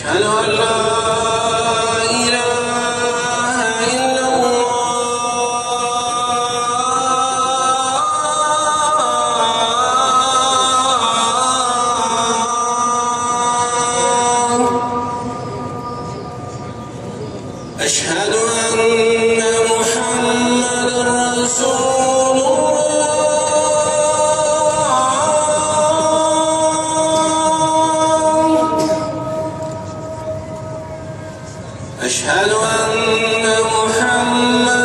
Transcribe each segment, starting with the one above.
أشهد أن لا أشهد أن محمد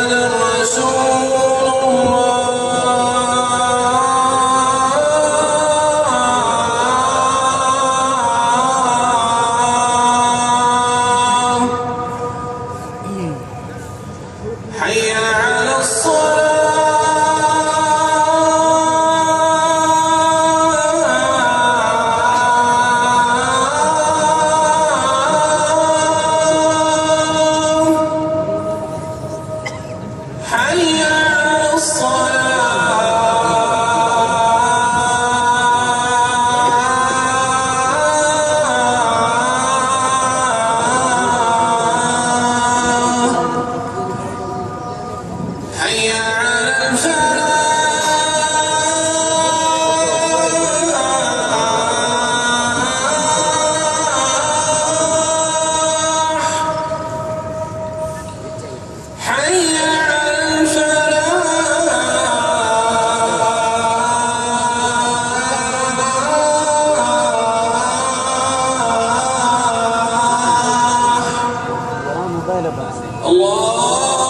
Allah.